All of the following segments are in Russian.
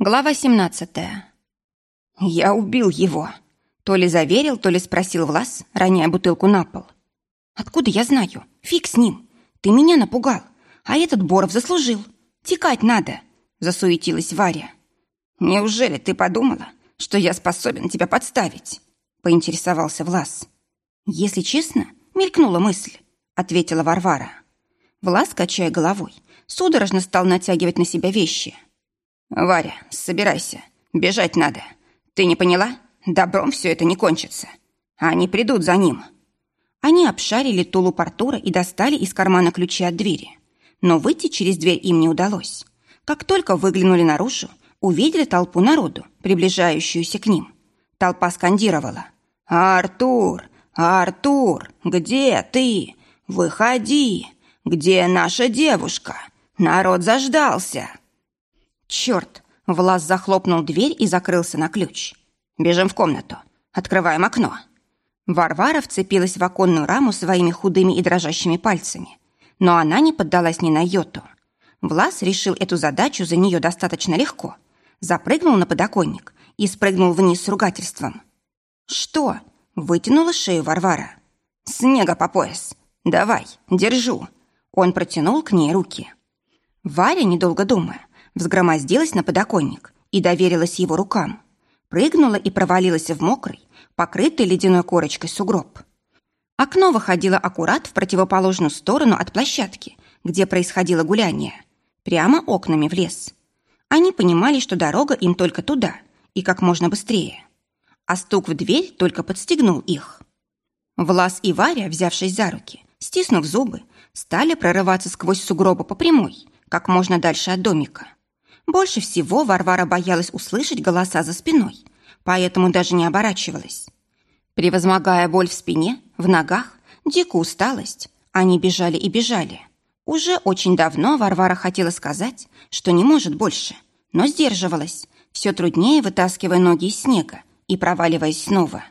Глава 17. «Я убил его!» То ли заверил, то ли спросил Влас, роняя бутылку на пол. «Откуда я знаю? Фиг с ним! Ты меня напугал, а этот Боров заслужил. Текать надо!» Засуетилась Варя. «Неужели ты подумала, что я способен тебя подставить?» Поинтересовался Влас. «Если честно, мелькнула мысль», ответила Варвара. Влас, качая головой, судорожно стал натягивать на себя вещи – «Варя, собирайся. Бежать надо. Ты не поняла? Добром все это не кончится. Они придут за ним». Они обшарили тулуп Артура и достали из кармана ключи от двери. Но выйти через дверь им не удалось. Как только выглянули наружу, увидели толпу народу, приближающуюся к ним. Толпа скандировала. «Артур! Артур! Где ты? Выходи! Где наша девушка? Народ заждался!» Черт! Влас захлопнул дверь и закрылся на ключ. Бежим в комнату. Открываем окно. Варвара вцепилась в оконную раму своими худыми и дрожащими пальцами. Но она не поддалась ни на йоту. Влас решил эту задачу за нее достаточно легко. Запрыгнул на подоконник и спрыгнул вниз с ругательством. «Что?» – вытянула шею Варвара. «Снега по пояс. Давай, держу». Он протянул к ней руки. Варя, недолго думая, взгромоздилась на подоконник и доверилась его рукам. Прыгнула и провалилась в мокрый, покрытый ледяной корочкой сугроб. Окно выходило аккурат в противоположную сторону от площадки, где происходило гуляние, прямо окнами в лес. Они понимали, что дорога им только туда и как можно быстрее. А стук в дверь только подстегнул их. Влас и Варя, взявшись за руки, стиснув зубы, стали прорываться сквозь сугробы по прямой, как можно дальше от домика. Больше всего Варвара боялась услышать голоса за спиной, поэтому даже не оборачивалась. Превозмогая боль в спине, в ногах, дикую усталость, они бежали и бежали. Уже очень давно Варвара хотела сказать, что не может больше, но сдерживалась, все труднее вытаскивая ноги из снега и проваливаясь снова.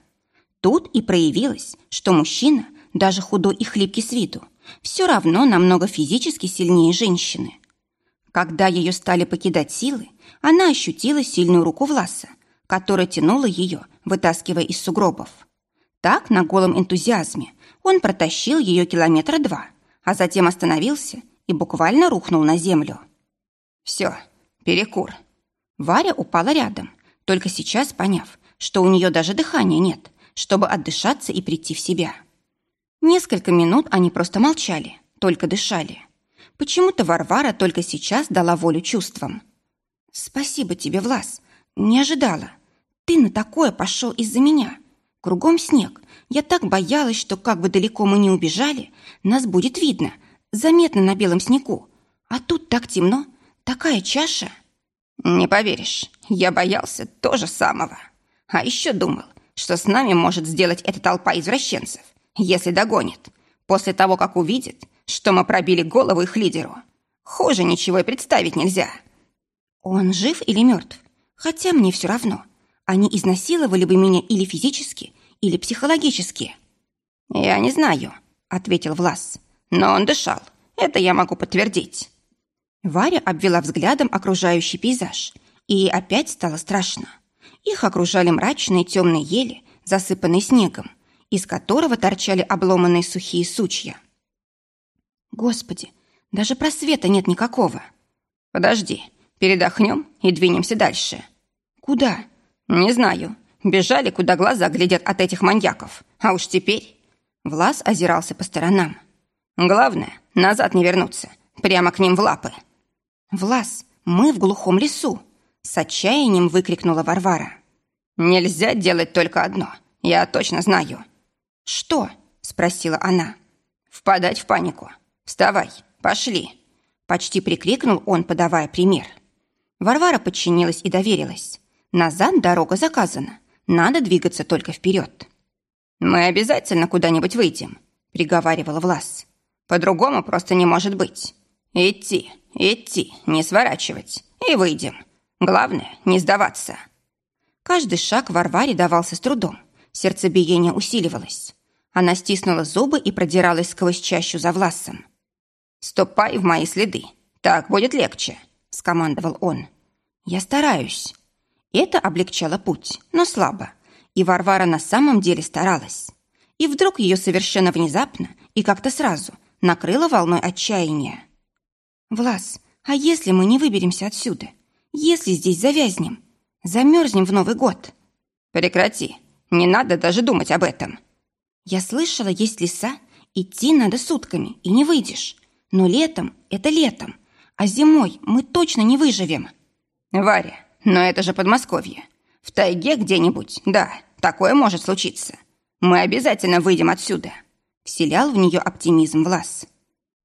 Тут и проявилось, что мужчина, даже худой и хлипкий с виду, все равно намного физически сильнее женщины. Когда ее стали покидать силы, она ощутила сильную руку Власа, которая тянула ее, вытаскивая из сугробов. Так, на голом энтузиазме, он протащил ее километра два, а затем остановился и буквально рухнул на землю. «Все, перекур». Варя упала рядом, только сейчас поняв, что у нее даже дыхания нет, чтобы отдышаться и прийти в себя. Несколько минут они просто молчали, только дышали. Почему-то Варвара только сейчас дала волю чувствам. «Спасибо тебе, Влас. Не ожидала. Ты на такое пошел из-за меня. Кругом снег. Я так боялась, что как бы далеко мы не убежали, нас будет видно, заметно на белом снегу. А тут так темно, такая чаша». «Не поверишь, я боялся тоже самого. А еще думал, что с нами может сделать эта толпа извращенцев, если догонит. После того, как увидит, что мы пробили голову их лидеру. Хуже ничего и представить нельзя. Он жив или мертв? Хотя мне все равно. Они изнасиловали бы меня или физически, или психологически. Я не знаю, ответил Влас. Но он дышал. Это я могу подтвердить. Варя обвела взглядом окружающий пейзаж, и опять стало страшно. Их окружали мрачные темные ели, засыпанные снегом, из которого торчали обломанные сухие сучья. Господи, даже просвета нет никакого. Подожди, передохнем и двинемся дальше. Куда? Не знаю. Бежали, куда глаза глядят от этих маньяков. А уж теперь... Влас озирался по сторонам. Главное, назад не вернуться. Прямо к ним в лапы. Влас, мы в глухом лесу. С отчаянием выкрикнула Варвара. Нельзя делать только одно. Я точно знаю. Что? Спросила она. Впадать в панику. «Вставай, пошли!» Почти прикрикнул он, подавая пример. Варвара подчинилась и доверилась. Назад дорога заказана. Надо двигаться только вперед. «Мы обязательно куда-нибудь выйдем», — приговаривала Влас. «По-другому просто не может быть. Идти, идти, не сворачивать. И выйдем. Главное, не сдаваться». Каждый шаг Варваре давался с трудом. Сердцебиение усиливалось. Она стиснула зубы и продиралась сквозь чащу за Власом. «Ступай в мои следы. Так будет легче», — скомандовал он. Я стараюсь. Это облегчало путь, но слабо. И Варвара на самом деле старалась. И вдруг ее совершенно внезапно и как-то сразу накрыло волной отчаяния. «Влас, а если мы не выберемся отсюда? Если здесь завязнем? Замерзнем в Новый год?» «Прекрати. Не надо даже думать об этом». «Я слышала, есть леса. Идти надо сутками, и не выйдешь. Но летом — это летом. А зимой мы точно не выживем». «Варя, но это же Подмосковье. В тайге где-нибудь, да, такое может случиться. Мы обязательно выйдем отсюда», — вселял в нее оптимизм Влас.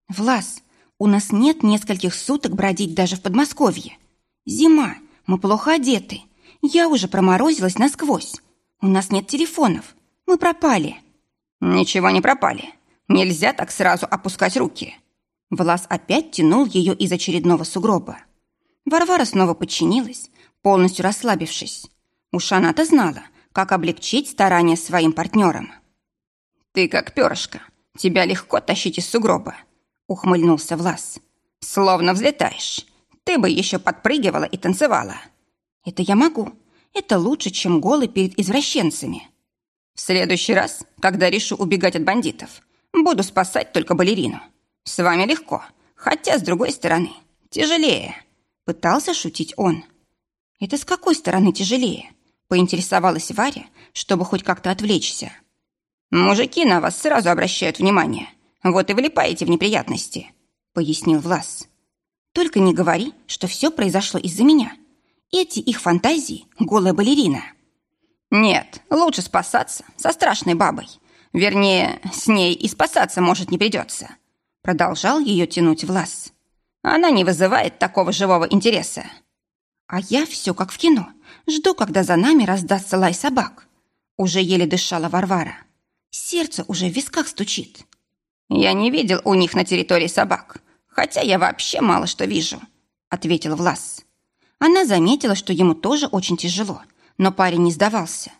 «Влас, у нас нет нескольких суток бродить даже в Подмосковье. Зима, мы плохо одеты. Я уже проморозилась насквозь. У нас нет телефонов. Мы пропали». «Ничего не пропали. Нельзя так сразу опускать руки». Влас опять тянул ее из очередного сугроба. Варвара снова подчинилась, полностью расслабившись. Уж она-то знала, как облегчить старания своим партнерам. «Ты как перышко. Тебя легко тащить из сугроба», — ухмыльнулся Влас. «Словно взлетаешь. Ты бы еще подпрыгивала и танцевала». «Это я могу. Это лучше, чем голый перед извращенцами». «В следующий раз, когда решу убегать от бандитов, буду спасать только балерину. С вами легко, хотя, с другой стороны, тяжелее», — пытался шутить он. «Это с какой стороны тяжелее?» — поинтересовалась Варя, чтобы хоть как-то отвлечься. «Мужики на вас сразу обращают внимание. Вот и влипаете в неприятности», — пояснил Влас. «Только не говори, что все произошло из-за меня. Эти их фантазии — голая балерина». «Нет, лучше спасаться со страшной бабой. Вернее, с ней и спасаться, может, не придется», — продолжал ее тянуть Влас. «Она не вызывает такого живого интереса». А я все как в кино. Жду, когда за нами раздастся лай собак. Уже еле дышала Варвара. Сердце уже в висках стучит. Я не видел у них на территории собак, хотя я вообще мало что вижу, ответил Влас. Она заметила, что ему тоже очень тяжело, но парень не сдавался.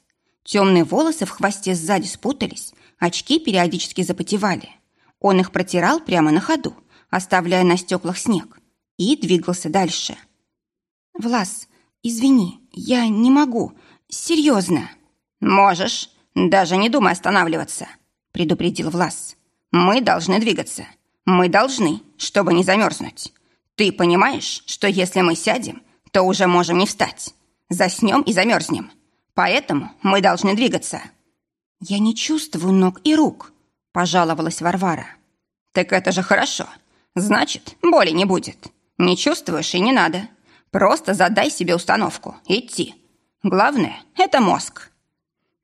Темные волосы в хвосте сзади спутались, очки периодически запотевали. Он их протирал прямо на ходу, оставляя на стеклах снег, и двигался дальше. «Влас, извини, я не могу. Серьезно». «Можешь. Даже не думай останавливаться», — предупредил Влас. «Мы должны двигаться. Мы должны, чтобы не замерзнуть. Ты понимаешь, что если мы сядем, то уже можем не встать. Заснем и замерзнем. Поэтому мы должны двигаться». «Я не чувствую ног и рук», — пожаловалась Варвара. «Так это же хорошо. Значит, боли не будет. Не чувствуешь и не надо. Просто задай себе установку. Идти. Главное – это мозг.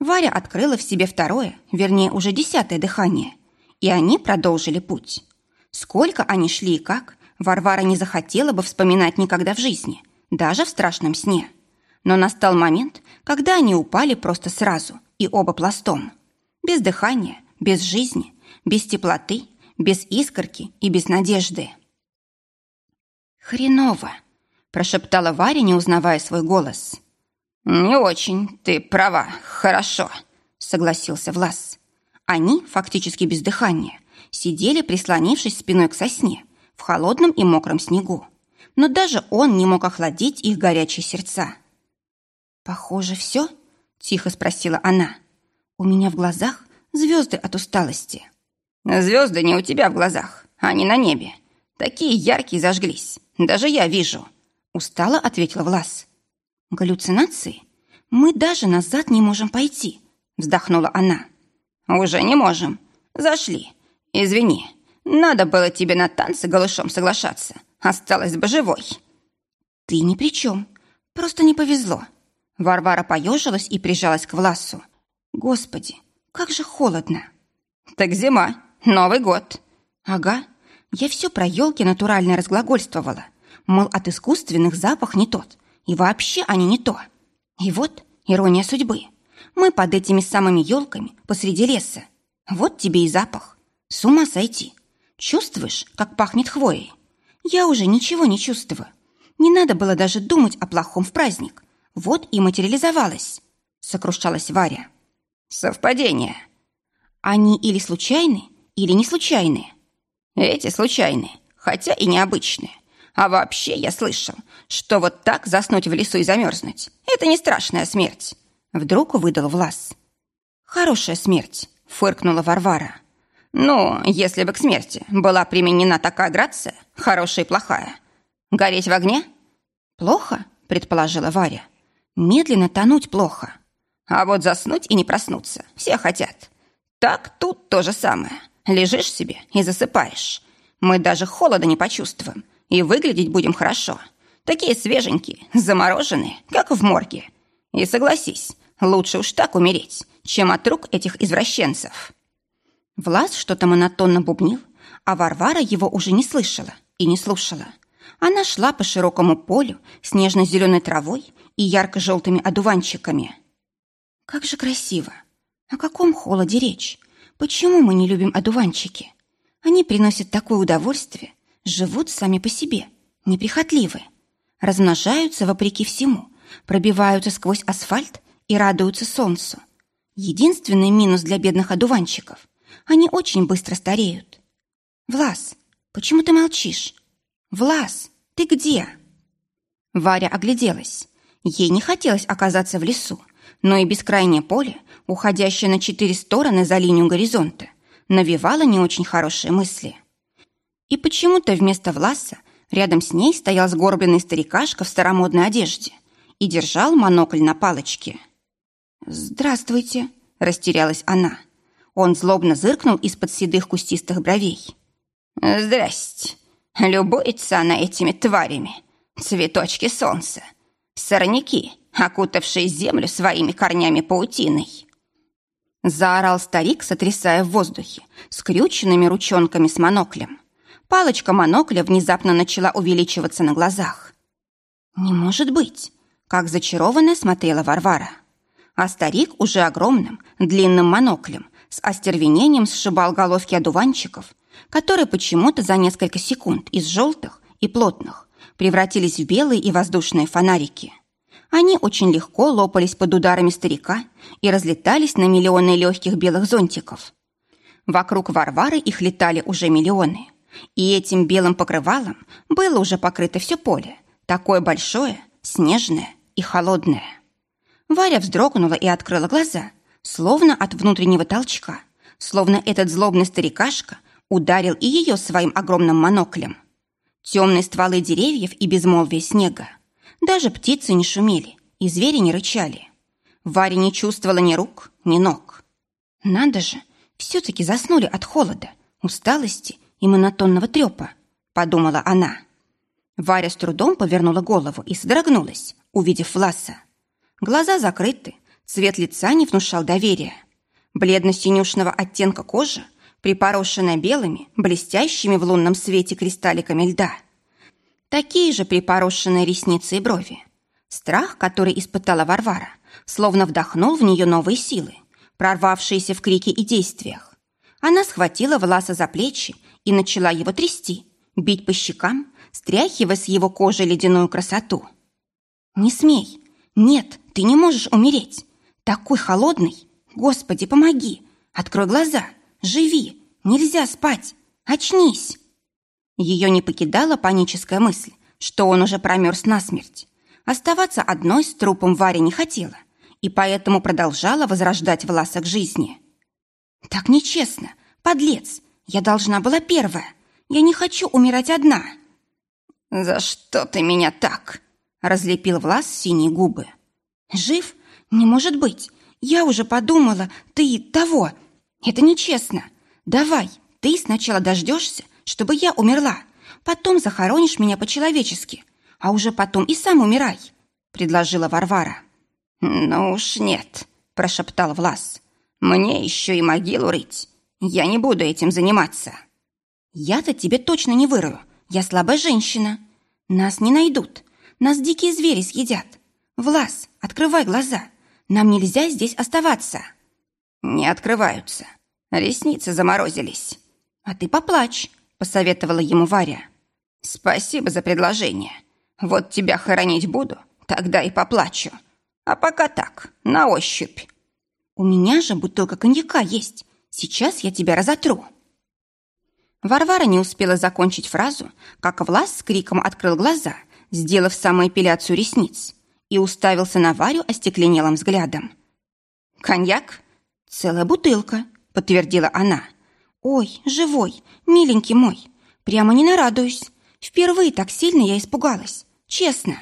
Варя открыла в себе второе, вернее, уже десятое дыхание. И они продолжили путь. Сколько они шли и как, Варвара не захотела бы вспоминать никогда в жизни, даже в страшном сне. Но настал момент, когда они упали просто сразу, и оба пластом. Без дыхания, без жизни, без теплоты, без искорки и без надежды. «Хреново!» прошептала Варя, не узнавая свой голос. «Не очень, ты права, хорошо», — согласился Влас. Они, фактически без дыхания, сидели, прислонившись спиной к сосне, в холодном и мокром снегу. Но даже он не мог охладить их горячие сердца. «Похоже, все?» — тихо спросила она. «У меня в глазах звезды от усталости». «Звезды не у тебя в глазах, они на небе. Такие яркие зажглись. Даже я вижу», Устало ответила Влас. Галлюцинации? Мы даже назад не можем пойти, вздохнула она. Уже не можем. Зашли. Извини. Надо было тебе на танцы голышом соглашаться. Осталась бы живой. Ты ни при чем. Просто не повезло. Варвара поежилась и прижалась к Власу. Господи, как же холодно. Так зима, Новый год. Ага. Я все про елки натурально разглагольствовала. Мол, от искусственных запах не тот. И вообще они не то. И вот ирония судьбы. Мы под этими самыми елками посреди леса. Вот тебе и запах. С ума сойти. Чувствуешь, как пахнет хвоей? Я уже ничего не чувствую. Не надо было даже думать о плохом в праздник. Вот и материализовалась. Сокрушалась Варя. Совпадение. Они или случайны, или не случайные. Эти случайные, хотя и необычные. А вообще я слышал, что вот так заснуть в лесу и замерзнуть – это не страшная смерть. Вдруг выдал Влас. Хорошая смерть, фыркнула Варвара. Ну, если бы к смерти была применена такая грация, хорошая и плохая. Гореть в огне? Плохо, предположила Варя. Медленно тонуть плохо. А вот заснуть и не проснуться все хотят. Так тут то же самое. Лежишь себе и засыпаешь. Мы даже холода не почувствуем и выглядеть будем хорошо. Такие свеженькие, замороженные, как в морге. И согласись, лучше уж так умереть, чем от рук этих извращенцев. Влас что-то монотонно бубнил, а Варвара его уже не слышала и не слушала. Она шла по широкому полю с нежно-зеленой травой и ярко-желтыми одуванчиками. Как же красиво! О каком холоде речь? Почему мы не любим одуванчики? Они приносят такое удовольствие, живут сами по себе, неприхотливы, размножаются вопреки всему, пробиваются сквозь асфальт и радуются солнцу. Единственный минус для бедных одуванчиков – они очень быстро стареют. Влас, почему ты молчишь? Влас, ты где? Варя огляделась. Ей не хотелось оказаться в лесу, но и бескрайнее поле, уходящее на четыре стороны за линию горизонта, навевало не очень хорошие мысли. И почему-то вместо Власа рядом с ней стоял сгорбленный старикашка в старомодной одежде и держал монокль на палочке. «Здравствуйте», — растерялась она. Он злобно зыркнул из-под седых кустистых бровей. «Здрасте. Любуется она этими тварями. Цветочки солнца. Сорняки, окутавшие землю своими корнями паутиной. Заорал старик, сотрясая в воздухе, скрюченными ручонками с моноклем. Палочка монокля внезапно начала увеличиваться на глазах. «Не может быть!» — как зачарованная смотрела Варвара. А старик уже огромным, длинным моноклем с остервенением сшибал головки одуванчиков, которые почему-то за несколько секунд из желтых и плотных превратились в белые и воздушные фонарики. Они очень легко лопались под ударами старика и разлетались на миллионы легких белых зонтиков. Вокруг Варвары их летали уже миллионы. И этим белым покрывалом было уже покрыто все поле, такое большое, снежное и холодное. Варя вздрогнула и открыла глаза, словно от внутреннего толчка, словно этот злобный старикашка ударил и ее своим огромным моноклем. Темные стволы деревьев и безмолвие снега – даже птицы не шумели, и звери не рычали. Варя не чувствовала ни рук, ни ног. Надо же, все-таки заснули от холода, усталости и монотонного трепа, подумала она. Варя с трудом повернула голову и содрогнулась, увидев Власа. Глаза закрыты, цвет лица не внушал доверия. Бледно-синюшного оттенка кожи, припорошенная белыми, блестящими в лунном свете кристалликами льда – Такие же припорошенные ресницы и брови. Страх, который испытала Варвара, словно вдохнул в нее новые силы, прорвавшиеся в крике и действиях. Она схватила Власа за плечи и начала его трясти, бить по щекам, стряхивая с его кожи ледяную красоту. «Не смей! Нет, ты не можешь умереть! Такой холодный! Господи, помоги! Открой глаза! Живи! Нельзя спать! Очнись!» Ее не покидала паническая мысль, что он уже промерз насмерть. Оставаться одной с трупом Варя не хотела, и поэтому продолжала возрождать Власа к жизни. «Так нечестно! Подлец! Я должна была первая! Я не хочу умирать одна!» «За что ты меня так?» — разлепил Влас синие губы. «Жив? Не может быть! Я уже подумала, ты того! Это нечестно! Давай, ты сначала дождешься, чтобы я умерла. Потом захоронишь меня по-человечески, а уже потом и сам умирай», — предложила Варвара. «Ну уж нет», — прошептал Влас. «Мне еще и могилу рыть. Я не буду этим заниматься». «Я-то тебе точно не вырою. Я слабая женщина. Нас не найдут. Нас дикие звери съедят. Влас, открывай глаза. Нам нельзя здесь оставаться». «Не открываются. Ресницы заморозились». «А ты поплачь посоветовала ему Варя. «Спасибо за предложение. Вот тебя хоронить буду, тогда и поплачу. А пока так, на ощупь». «У меня же бутылка коньяка есть. Сейчас я тебя разотру». Варвара не успела закончить фразу, как Влас с криком открыл глаза, сделав самоэпиляцию ресниц, и уставился на Варю остекленелым взглядом. «Коньяк?» «Целая бутылка», — подтвердила она. «Ой, живой, миленький мой, прямо не нарадуюсь. Впервые так сильно я испугалась, честно».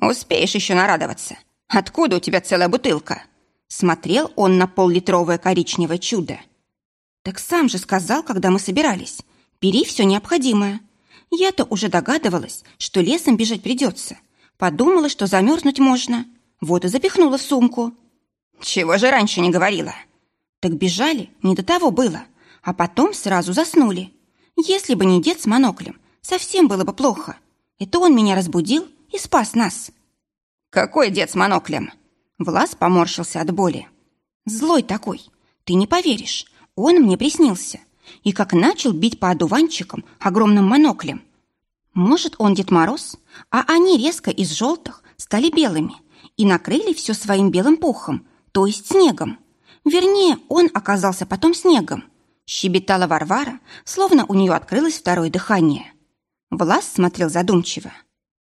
«Успеешь еще нарадоваться. Откуда у тебя целая бутылка?» Смотрел он на поллитровое коричневое чудо. Так сам же сказал, когда мы собирались. Бери все необходимое. Я-то уже догадывалась, что лесом бежать придется. Подумала, что замерзнуть можно. Вот и запихнула в сумку. Чего же раньше не говорила? Так бежали, не до того было. А потом сразу заснули. Если бы не дед с моноклем, совсем было бы плохо. Это он меня разбудил и спас нас. Какой дед с моноклем? Влас поморщился от боли. Злой такой. Ты не поверишь. Он мне приснился. И как начал бить по одуванчикам огромным моноклем. Может, он Дед Мороз, а они резко из желтых стали белыми и накрыли все своим белым пухом, то есть снегом. Вернее, он оказался потом снегом. Щебетала Варвара, словно у нее открылось второе дыхание. Влас смотрел задумчиво.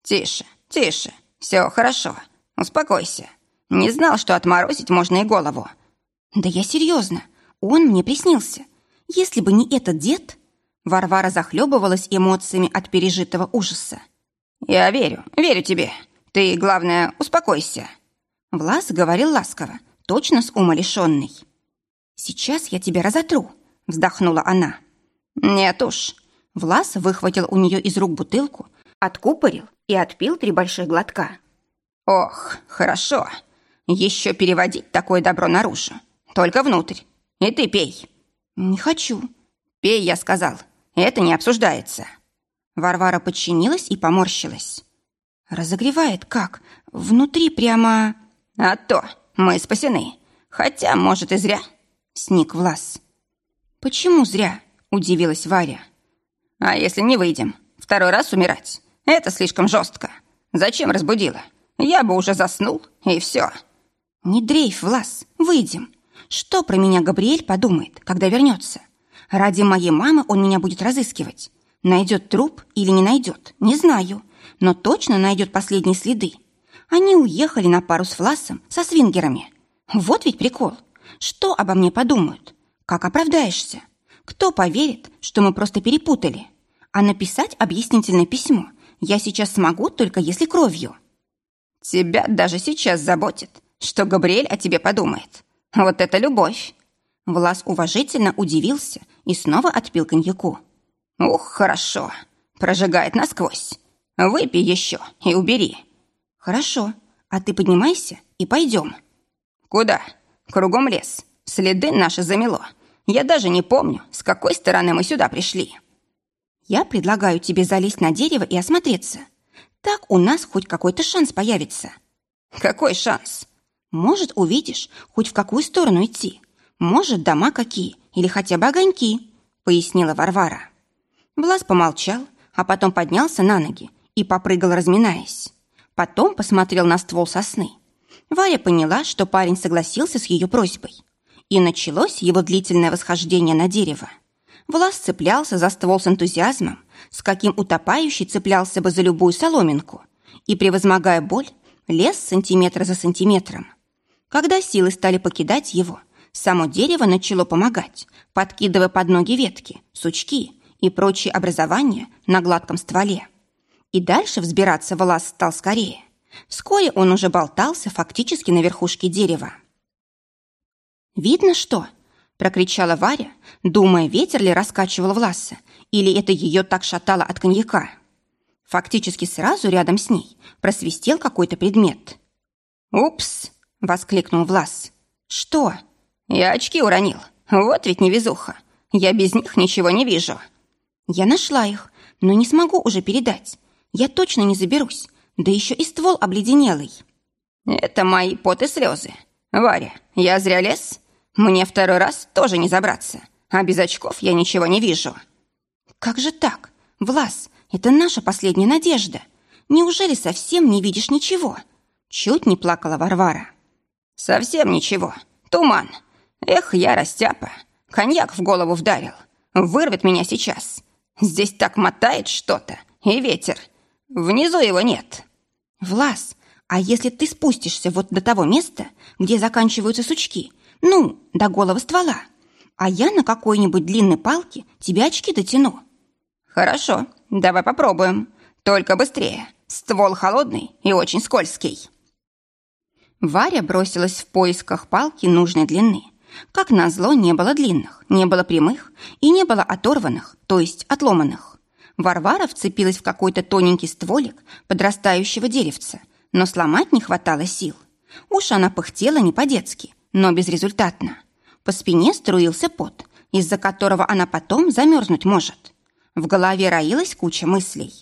«Тише, тише, все хорошо, успокойся. Не знал, что отморозить можно и голову». «Да я серьезно, он мне приснился. Если бы не этот дед...» Варвара захлебывалась эмоциями от пережитого ужаса. «Я верю, верю тебе. Ты, главное, успокойся». Влас говорил ласково, точно с умалишенной. «Сейчас я тебя разотру», — вздохнула она. «Нет уж». Влас выхватил у нее из рук бутылку, откупорил и отпил три больших глотка. «Ох, хорошо. Еще переводить такое добро наружу. Только внутрь. И ты пей». «Не хочу». «Пей», я сказал. Это не обсуждается». Варвара подчинилась и поморщилась. «Разогревает как? Внутри прямо...» «А то мы спасены. Хотя, может, и зря». Сник Влас. «Почему зря?» – удивилась Варя. «А если не выйдем? Второй раз умирать? Это слишком жестко. Зачем разбудила? Я бы уже заснул, и все». «Не дрейф, Влас, выйдем. Что про меня Габриэль подумает, когда вернется? Ради моей мамы он меня будет разыскивать. Найдет труп или не найдет, не знаю, но точно найдет последние следы. Они уехали на пару с Власом со свингерами. Вот ведь прикол. Что обо мне подумают? Как оправдаешься? Кто поверит, что мы просто перепутали? А написать объяснительное письмо я сейчас смогу только если кровью. Тебя даже сейчас заботит, что Габриэль о тебе подумает. Вот это любовь!» Влас уважительно удивился и снова отпил коньяку. «Ух, хорошо. Прожигает насквозь. Выпей еще и убери». «Хорошо. А ты поднимайся и пойдем». «Куда? Кругом лес. Следы наши замело. Я даже не помню, с какой стороны мы сюда пришли». «Я предлагаю тебе залезть на дерево и осмотреться. Так у нас хоть какой-то шанс появится». «Какой шанс?» Может, увидишь, хоть в какую сторону идти. Может, дома какие или хотя бы огоньки», — пояснила Варвара. Влас помолчал, а потом поднялся на ноги и попрыгал, разминаясь. Потом посмотрел на ствол сосны. Варя поняла, что парень согласился с ее просьбой. И началось его длительное восхождение на дерево. Влас цеплялся за ствол с энтузиазмом, с каким утопающий цеплялся бы за любую соломинку, и, превозмогая боль, лез сантиметр за сантиметром. Когда силы стали покидать его, само дерево начало помогать, подкидывая под ноги ветки, сучки и прочие образования на гладком стволе. И дальше взбираться Влас стал скорее. Вскоре он уже болтался фактически на верхушке дерева. «Видно что?» – прокричала Варя, думая, ветер ли раскачивал Власа, или это ее так шатало от коньяка. Фактически сразу рядом с ней просвистел какой-то предмет. «Упс!» Воскликнул Влас. «Что?» «Я очки уронил. Вот ведь невезуха. Я без них ничего не вижу». «Я нашла их, но не смогу уже передать. Я точно не заберусь. Да еще и ствол обледенелый». «Это мои пот и слезы. Варя, я зря лез? Мне второй раз тоже не забраться, а без очков я ничего не вижу». «Как же так? Влас, это наша последняя надежда. Неужели совсем не видишь ничего?» Чуть не плакала Варвара. «Совсем ничего. Туман. Эх, я растяпа. Коньяк в голову вдарил. вырвет меня сейчас. Здесь так мотает что-то, и ветер. Внизу его нет. Влас, а если ты спустишься вот до того места, где заканчиваются сучки, ну, до голого ствола, а я на какой-нибудь длинной палке тебе очки дотяну. Хорошо, давай попробуем. Только быстрее. Ствол холодный и очень скользкий. Варя бросилась в поисках палки нужной длины. Как назло, не было длинных, не было прямых и не было оторванных, то есть отломанных. Варвара вцепилась в какой-то тоненький стволик подрастающего деревца, но сломать не хватало сил. Уж она пыхтела не по-детски, но безрезультатно. По спине струился пот, из-за которого она потом замерзнуть может. В голове роилась куча мыслей.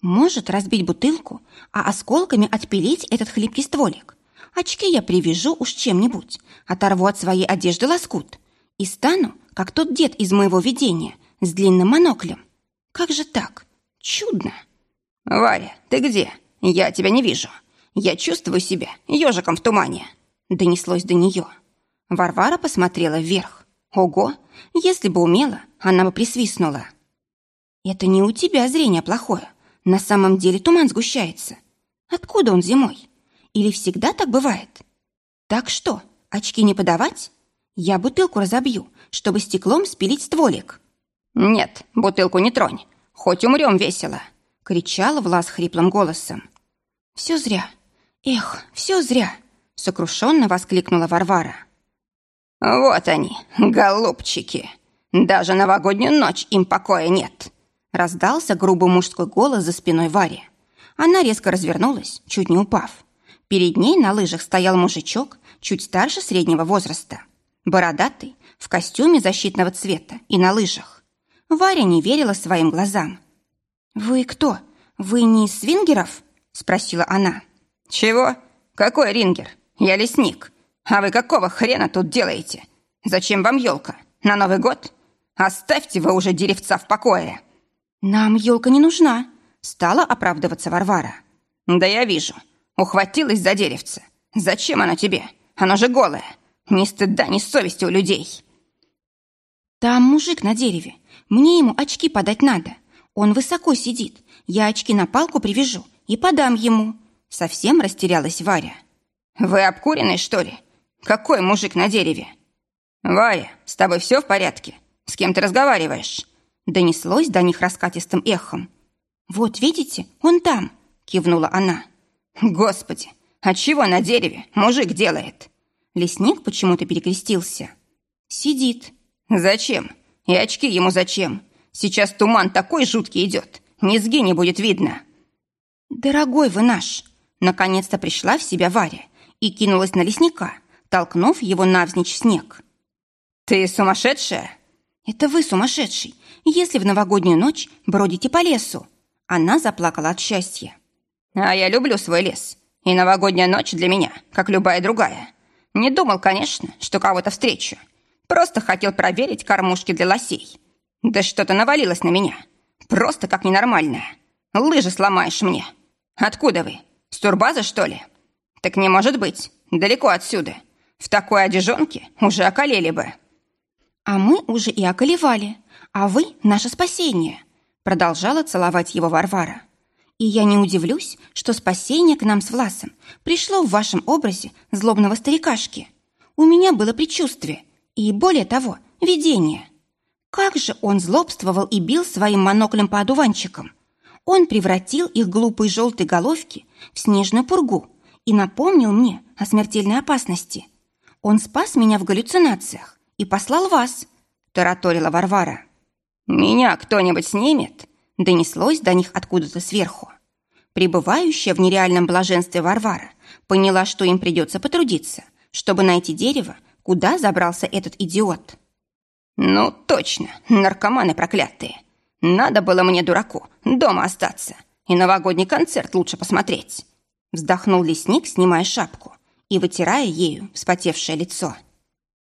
Может разбить бутылку, а осколками отпилить этот хлипкий стволик. Очки я привяжу уж чем-нибудь, оторву от своей одежды лоскут и стану, как тот дед из моего видения, с длинным моноклем. Как же так? Чудно. «Варя, ты где? Я тебя не вижу. Я чувствую себя ежиком в тумане», — донеслось до нее. Варвара посмотрела вверх. Ого, если бы умела, она бы присвистнула. «Это не у тебя зрение плохое. На самом деле туман сгущается. Откуда он зимой? Или всегда так бывает? Так что, очки не подавать? Я бутылку разобью, чтобы стеклом спилить стволик». «Нет, бутылку не тронь, хоть умрем весело», — кричала Влас хриплым голосом. «Все зря. Эх, все зря!» — сокрушенно воскликнула Варвара. «Вот они, голубчики! Даже новогоднюю ночь им покоя нет!» Раздался грубый мужской голос за спиной Вари. Она резко развернулась, чуть не упав. Перед ней на лыжах стоял мужичок, чуть старше среднего возраста. Бородатый, в костюме защитного цвета и на лыжах. Варя не верила своим глазам. «Вы кто? Вы не из свингеров?» – спросила она. «Чего? Какой рингер? Я лесник. А вы какого хрена тут делаете? Зачем вам елка? На Новый год? Оставьте вы уже деревца в покое!» «Нам елка не нужна», – стала оправдываться Варвара. «Да я вижу. Ухватилась за деревце. Зачем оно тебе? Оно же голое. Ни стыда, ни совести у людей». «Там мужик на дереве. Мне ему очки подать надо. Он высоко сидит. Я очки на палку привяжу и подам ему». Совсем растерялась Варя. «Вы обкуренный, что ли? Какой мужик на дереве?» «Варя, с тобой все в порядке? С кем ты разговариваешь?» Донеслось до них раскатистым эхом. «Вот видите, он там!» — кивнула она. «Господи, а чего на дереве мужик делает?» Лесник почему-то перекрестился. «Сидит». «Зачем? И очки ему зачем? Сейчас туман такой жуткий идет, низги не будет видно». «Дорогой вы наш!» Наконец-то пришла в себя Варя и кинулась на лесника, толкнув его навзничь снег. «Ты сумасшедшая?» «Это вы сумасшедший, если в новогоднюю ночь бродите по лесу». Она заплакала от счастья. «А я люблю свой лес. И новогодняя ночь для меня, как любая другая. Не думал, конечно, что кого-то встречу. Просто хотел проверить кормушки для лосей. Да что-то навалилось на меня. Просто как ненормальное. Лыжи сломаешь мне. Откуда вы? С турбазы, что ли? Так не может быть. Далеко отсюда. В такой одежонке уже околели бы». «А мы уже и околевали, а вы — наше спасение», продолжала целовать его Варвара. «И я не удивлюсь, что спасение к нам с Власом пришло в вашем образе злобного старикашки. У меня было предчувствие и, более того, видение. Как же он злобствовал и бил своим моноклем по одуванчикам. Он превратил их глупые желтые головки в снежную пургу и напомнил мне о смертельной опасности. Он спас меня в галлюцинациях и послал вас», — тараторила Варвара. «Меня кто-нибудь снимет?» — донеслось до них откуда-то сверху. Пребывающая в нереальном блаженстве Варвара поняла, что им придется потрудиться, чтобы найти дерево, куда забрался этот идиот. «Ну, точно, наркоманы проклятые. Надо было мне, дураку, дома остаться и новогодний концерт лучше посмотреть». Вздохнул лесник, снимая шапку и вытирая ею вспотевшее лицо.